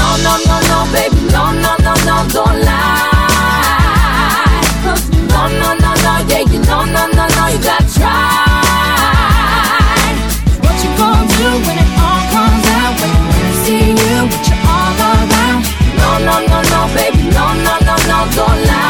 No, no, no, no, baby, no, no, no, no, don't lie. Cause no, no, no, no, yeah, you know, no, no, no, you gotta try. What you gonna do when it all comes out? When you see you, but you're all around. No, no, no, no, baby, no, no, no, no, don't lie.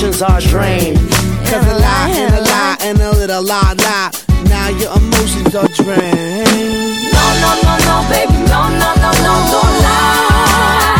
emotions are drained Cause a lie and a lie and a little lie lie. Now your emotions are drained. No, no, no, no, baby, no, no, no, no, don't lie.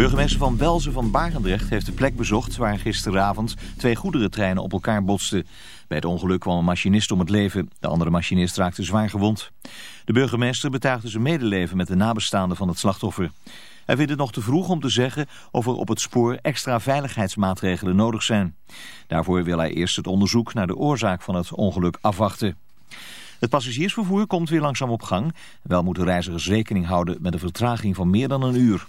Burgemeester van Belzen van Barendrecht heeft de plek bezocht... waar gisteravond twee goederentreinen op elkaar botsten. Bij het ongeluk kwam een machinist om het leven. De andere machinist raakte zwaar gewond. De burgemeester betuigde zijn medeleven met de nabestaanden van het slachtoffer. Hij vindt het nog te vroeg om te zeggen of er op het spoor extra veiligheidsmaatregelen nodig zijn. Daarvoor wil hij eerst het onderzoek naar de oorzaak van het ongeluk afwachten. Het passagiersvervoer komt weer langzaam op gang. Wel moeten reizigers rekening houden met een vertraging van meer dan een uur.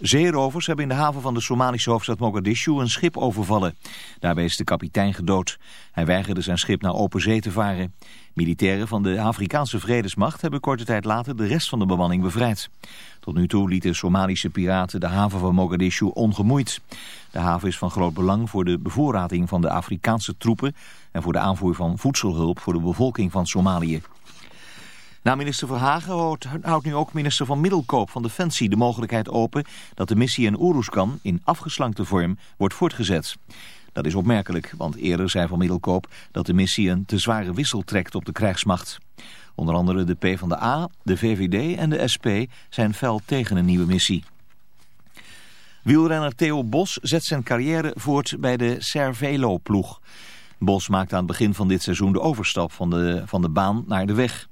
Zeerovers hebben in de haven van de Somalische hoofdstad Mogadishu een schip overvallen. Daarbij is de kapitein gedood. Hij weigerde zijn schip naar open zee te varen. Militairen van de Afrikaanse Vredesmacht hebben korte tijd later de rest van de bemanning bevrijd. Tot nu toe lieten Somalische piraten de haven van Mogadishu ongemoeid. De haven is van groot belang voor de bevoorrading van de Afrikaanse troepen en voor de aanvoer van voedselhulp voor de bevolking van Somalië. Na minister Verhagen houdt, nu ook minister van Middelkoop van Defensie de mogelijkheid open dat de missie in Oeruzkan in afgeslankte vorm wordt voortgezet. Dat is opmerkelijk, want eerder zei Van Middelkoop dat de missie een te zware wissel trekt op de krijgsmacht. Onder andere de PvdA, de VVD en de SP zijn fel tegen een nieuwe missie. Wielrenner Theo Bos zet zijn carrière voort bij de Cervelo-ploeg. Bos maakt aan het begin van dit seizoen de overstap van de, van de baan naar de weg.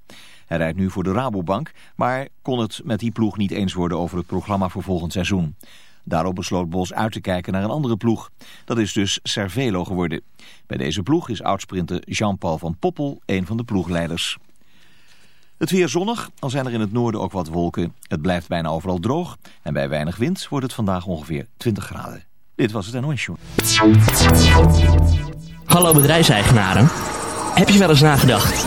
Hij rijdt nu voor de Rabobank, maar kon het met die ploeg niet eens worden over het programma voor volgend seizoen. Daarop besloot Bos uit te kijken naar een andere ploeg. Dat is dus Cervelo geworden. Bij deze ploeg is oudsprinter Jean-Paul van Poppel een van de ploegleiders. Het weer zonnig, al zijn er in het noorden ook wat wolken. Het blijft bijna overal droog en bij weinig wind wordt het vandaag ongeveer 20 graden. Dit was het NOS Show. Hallo bedrijfseigenaren. Heb je wel eens nagedacht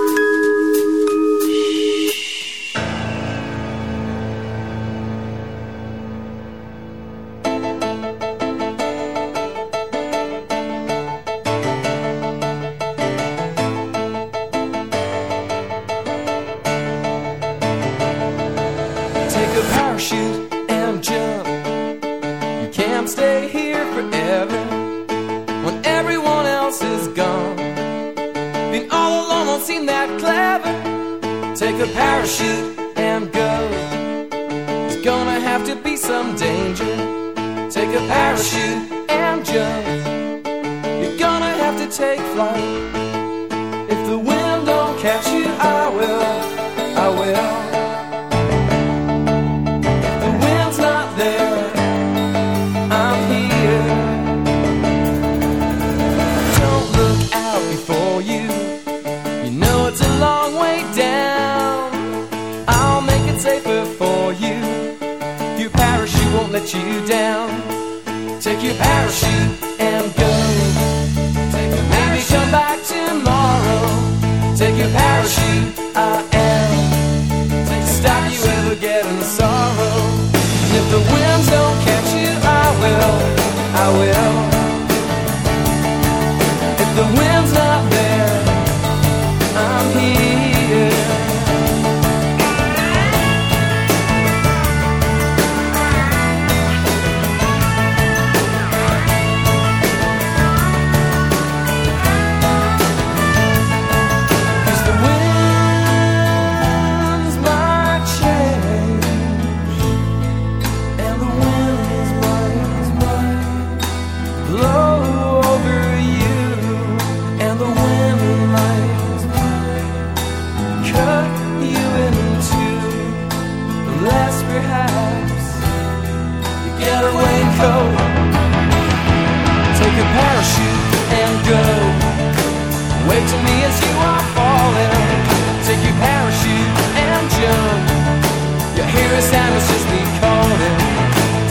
A sound, it's just me calling.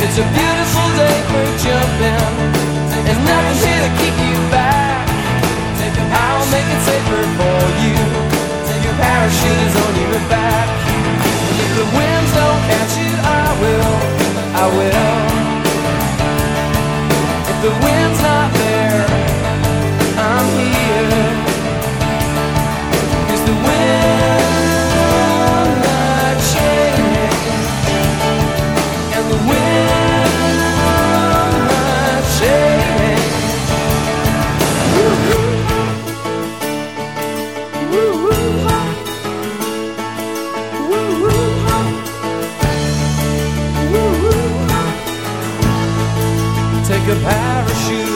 It's a beautiful day for jumping. There's nothing here to keep you back. I'll make it safer for you. Your parachute is on your back. And if the winds don't catch you, I will. I will.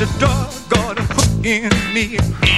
a doggone hook in me.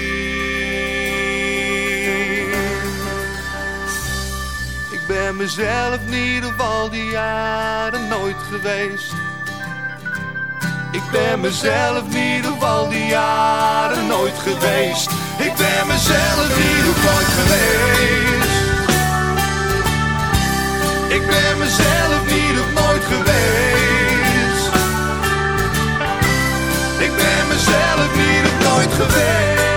ben mezelf niet ieder geval die jaren nooit geweest. Ik ben mezelf niet ieder geval die jaren nooit geweest. Ik ben mezelf niet op nooit geweest. Ik ben mezelf niet op nooit geweest. Ik ben mezelf niet nooit geweest.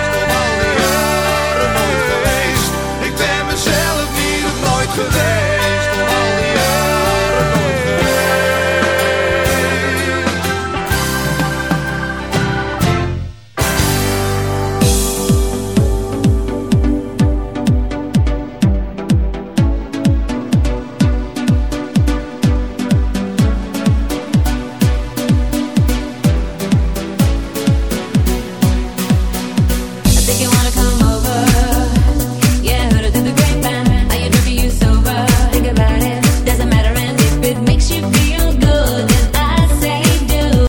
geweest. Door al